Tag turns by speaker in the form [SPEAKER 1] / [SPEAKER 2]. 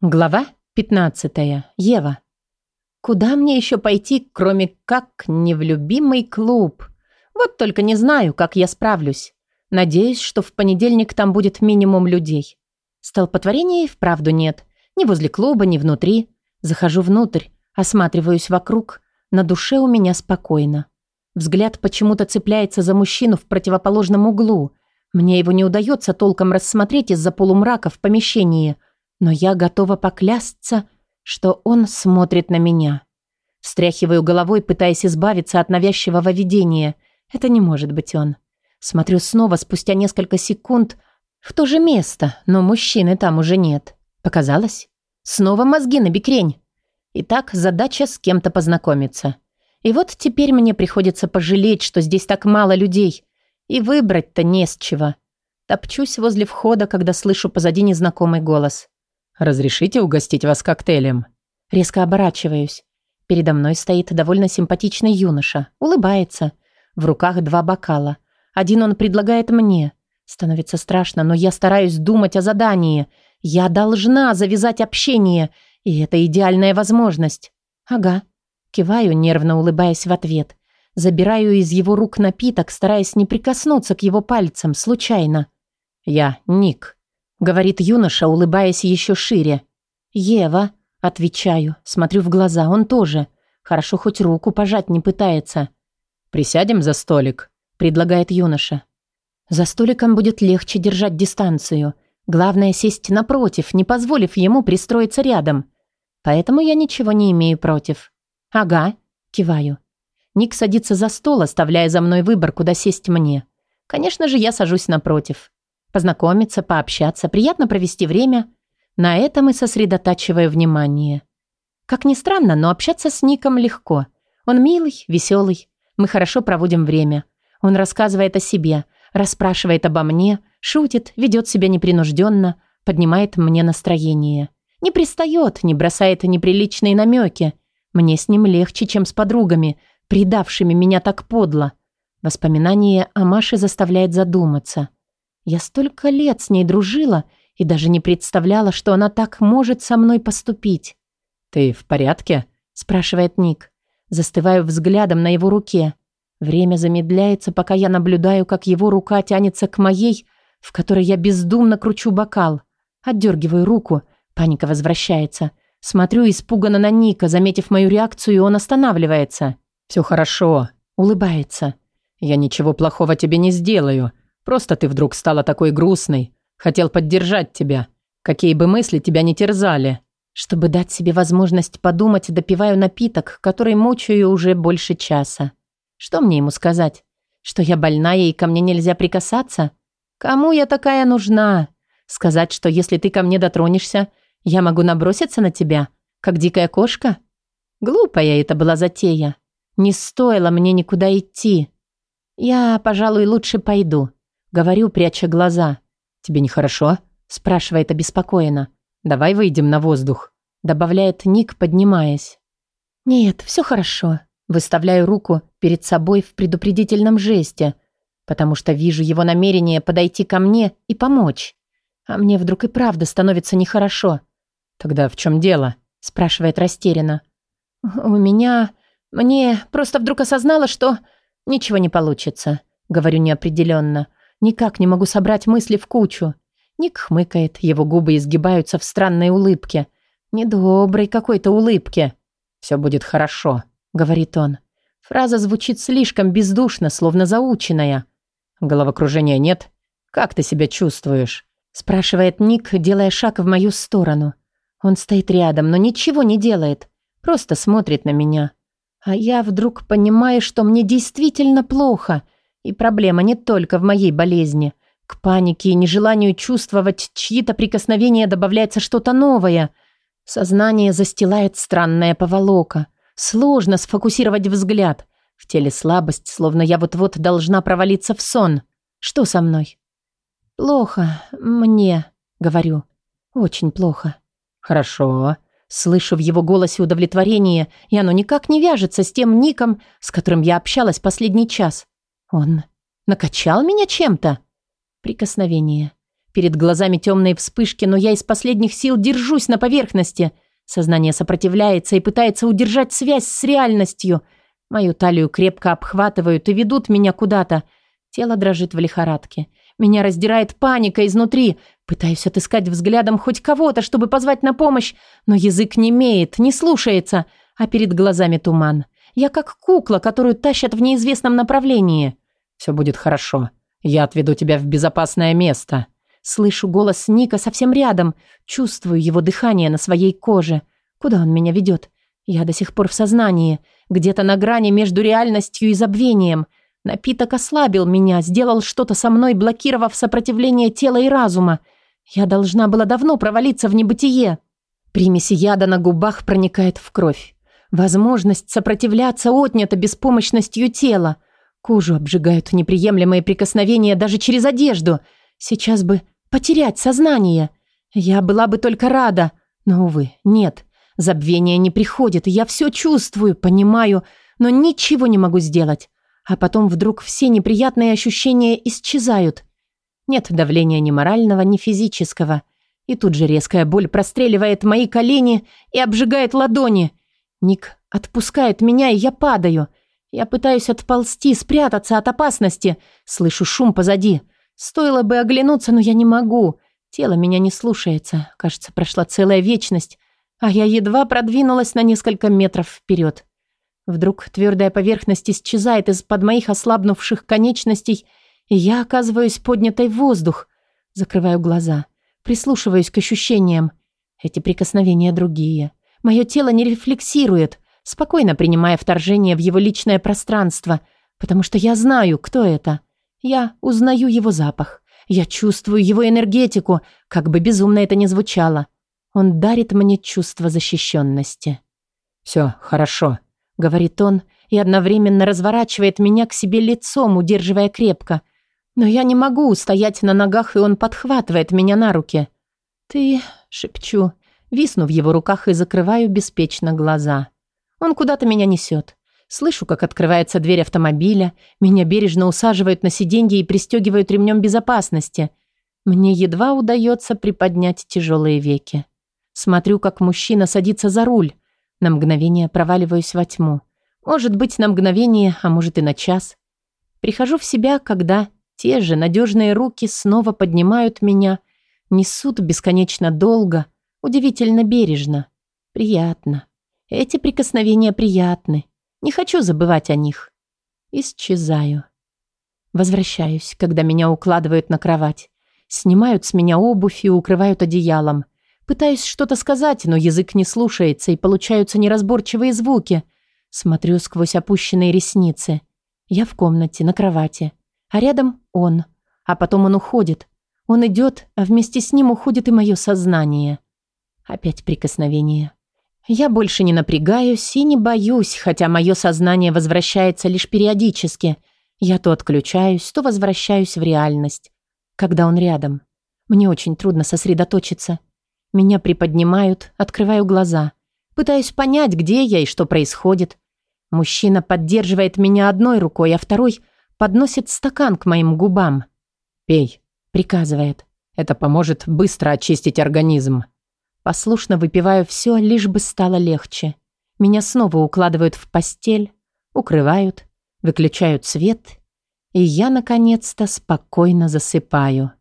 [SPEAKER 1] Глава 15. Ева. Куда мне еще пойти, кроме как не в любимый клуб? Вот только не знаю, как я справлюсь. Надеюсь, что в понедельник там будет минимум людей. Столпотворений вправду нет. Ни возле клуба, ни внутри. Захожу внутрь, осматриваюсь вокруг. На душе у меня спокойно. Взгляд почему-то цепляется за мужчину в противоположном углу. Мне его не удается толком рассмотреть из-за полумрака в помещении – но я готова поклясться, что он смотрит на меня. Встряхиваю головой, пытаясь избавиться от навязчивого видения. Это не может быть он. Смотрю снова спустя несколько секунд в то же место, но мужчины там уже нет. Показалось? Снова мозги на бекрень. Итак, задача с кем-то познакомиться. И вот теперь мне приходится пожалеть, что здесь так мало людей. И выбрать-то не с чего. Топчусь возле входа, когда слышу позади незнакомый голос. «Разрешите угостить вас коктейлем?» Резко оборачиваюсь. Передо мной стоит довольно симпатичный юноша. Улыбается. В руках два бокала. Один он предлагает мне. Становится страшно, но я стараюсь думать о задании. Я должна завязать общение, и это идеальная возможность. Ага. Киваю, нервно улыбаясь в ответ. Забираю из его рук напиток, стараясь не прикоснуться к его пальцам, случайно. «Я Ник», говорит юноша, улыбаясь еще шире. «Ева», — отвечаю, смотрю в глаза, он тоже. Хорошо, хоть руку пожать не пытается. «Присядем за столик», — предлагает юноша. «За столиком будет легче держать дистанцию. Главное сесть напротив, не позволив ему пристроиться рядом. Поэтому я ничего не имею против». «Ага», — киваю. Ник садится за стол, оставляя за мной выбор, куда сесть мне. Конечно же, я сажусь напротив. Познакомиться, пообщаться, приятно провести время. На этом и сосредотачиваю внимание. Как ни странно, но общаться с Ником легко. Он милый, веселый. Мы хорошо проводим время. Он рассказывает о себе, расспрашивает обо мне, шутит, ведет себя непринужденно, поднимает мне настроение. Не пристает, не бросает неприличные намеки. Мне с ним легче, чем с подругами, предавшими меня так подло. Воспоминание о Маше заставляет задуматься. Я столько лет с ней дружила и даже не представляла, что она так может со мной поступить. «Ты в порядке?» – спрашивает Ник. Застываю взглядом на его руке. Время замедляется, пока я наблюдаю, как его рука тянется к моей, в которой я бездумно кручу бокал. Отдергиваю руку. Паника возвращается. Смотрю испуганно на Ника, заметив мою реакцию, он останавливается. «Все хорошо», — улыбается. «Я ничего плохого тебе не сделаю. Просто ты вдруг стала такой грустной. Хотел поддержать тебя. Какие бы мысли тебя не терзали. Чтобы дать себе возможность подумать, допиваю напиток, который мучаю уже больше часа. Что мне ему сказать? Что я больная и ко мне нельзя прикасаться? Кому я такая нужна? Сказать, что если ты ко мне дотронешься, я могу наброситься на тебя, как дикая кошка? Глупая это была затея. Не стоило мне никуда идти. Я, пожалуй, лучше пойду. Говорю, пряча глаза. «Тебе нехорошо?» – спрашивает обеспокоенно. «Давай выйдем на воздух», – добавляет Ник, поднимаясь. «Нет, все хорошо». Выставляю руку перед собой в предупредительном жесте, потому что вижу его намерение подойти ко мне и помочь. А мне вдруг и правда становится нехорошо. «Тогда в чем дело?» – спрашивает растерянно. «У меня... Мне просто вдруг осознала, что ничего не получится», – говорю неопределенно. – Никак не могу собрать мысли в кучу. Ник хмыкает, его губы изгибаются в странной улыбке. Недоброй какой-то улыбке. «Все будет хорошо», — говорит он. Фраза звучит слишком бездушно, словно заученная. «Головокружения нет? Как ты себя чувствуешь?» спрашивает Ник, делая шаг в мою сторону. Он стоит рядом, но ничего не делает, просто смотрит на меня. А я вдруг понимаю, что мне действительно плохо — и проблема не только в моей болезни. К панике и нежеланию чувствовать чьи-то прикосновения добавляется что-то новое. Сознание застилает странная поволока. Сложно сфокусировать взгляд. В теле слабость, словно я вот-вот должна провалиться в сон. Что со мной? «Плохо. Мне», — говорю. «Очень плохо». «Хорошо». Слышу в его голосе удовлетворение, и оно никак не вяжется с тем ником, с которым я общалась последний час. Он накачал меня чем-то? Прикосновение. Перед глазами темные вспышки, но я из последних сил держусь на поверхности. Сознание сопротивляется и пытается удержать связь с реальностью. Мою талию крепко обхватывают и ведут меня куда-то. Тело дрожит в лихорадке. Меня раздирает паника изнутри. Пытаюсь отыскать взглядом хоть кого-то, чтобы позвать на помощь, но язык не имеет, не слушается, а перед глазами туман. Я как кукла, которую тащат в неизвестном направлении.
[SPEAKER 2] Все будет хорошо. Я отведу тебя в безопасное место.
[SPEAKER 1] Слышу голос Ника совсем рядом. Чувствую его дыхание на своей коже. Куда он меня ведет? Я до сих пор в сознании. Где-то на грани между реальностью и забвением. Напиток ослабил меня, сделал что-то со мной, блокировав сопротивление тела и разума. Я должна была давно провалиться в небытие. Примесь яда на губах проникает в кровь. Возможность сопротивляться отнята беспомощностью тела. Кожу обжигают неприемлемые прикосновения даже через одежду. Сейчас бы потерять сознание. Я была бы только рада. Но, увы, нет. Забвение не приходит. Я все чувствую, понимаю, но ничего не могу сделать. А потом вдруг все неприятные ощущения исчезают. Нет давления ни морального, ни физического. И тут же резкая боль простреливает мои колени и обжигает ладони – Ник отпускает меня, и я падаю. Я пытаюсь отползти, спрятаться от опасности. Слышу шум позади. Стоило бы оглянуться, но я не могу. Тело меня не слушается. Кажется, прошла целая вечность, а я едва продвинулась на несколько метров вперед. Вдруг твердая поверхность исчезает из-под моих ослабнувших конечностей, и я оказываюсь поднятой в воздух. Закрываю глаза, прислушиваюсь к ощущениям. Эти прикосновения другие. Мое тело не рефлексирует, спокойно принимая вторжение в его личное пространство, потому что я знаю, кто это. Я узнаю его запах. Я чувствую его энергетику, как бы безумно это ни звучало. Он дарит мне чувство защищенности.
[SPEAKER 2] «Все хорошо», —
[SPEAKER 1] говорит он, и одновременно разворачивает меня к себе лицом, удерживая крепко. Но я не могу устоять на ногах, и он подхватывает меня на руки. «Ты...» — шепчу. Висну в его руках и закрываю беспечно глаза. Он куда-то меня несет. Слышу, как открывается дверь автомобиля, меня бережно усаживают на сиденье и пристегивают ремнем безопасности. Мне едва удается приподнять тяжелые веки. Смотрю, как мужчина садится за руль. На мгновение проваливаюсь во тьму. Может быть, на мгновение, а может и на час. Прихожу в себя, когда те же надежные руки снова поднимают меня, несут бесконечно долго — Удивительно бережно. Приятно. Эти прикосновения приятны. Не хочу забывать о них. Исчезаю. Возвращаюсь, когда меня укладывают на кровать. Снимают с меня обувь и укрывают одеялом. Пытаюсь что-то сказать, но язык не слушается, и получаются неразборчивые звуки. Смотрю сквозь опущенные ресницы. Я в комнате, на кровати. А рядом он. А потом он уходит. Он идет, а вместе с ним уходит и мое сознание. Опять прикосновение. Я больше не напрягаюсь и не боюсь, хотя мое сознание возвращается лишь периодически. Я то отключаюсь, то возвращаюсь в реальность. Когда он рядом. Мне очень трудно сосредоточиться. Меня приподнимают, открываю глаза. Пытаюсь понять, где я и что происходит. Мужчина поддерживает меня одной рукой, а второй подносит стакан к моим губам.
[SPEAKER 2] «Пей», —
[SPEAKER 1] приказывает.
[SPEAKER 2] «Это поможет быстро очистить организм».
[SPEAKER 1] Послушно выпиваю все, лишь бы стало легче. Меня снова укладывают в постель, укрывают, выключают свет, и я, наконец-то, спокойно засыпаю.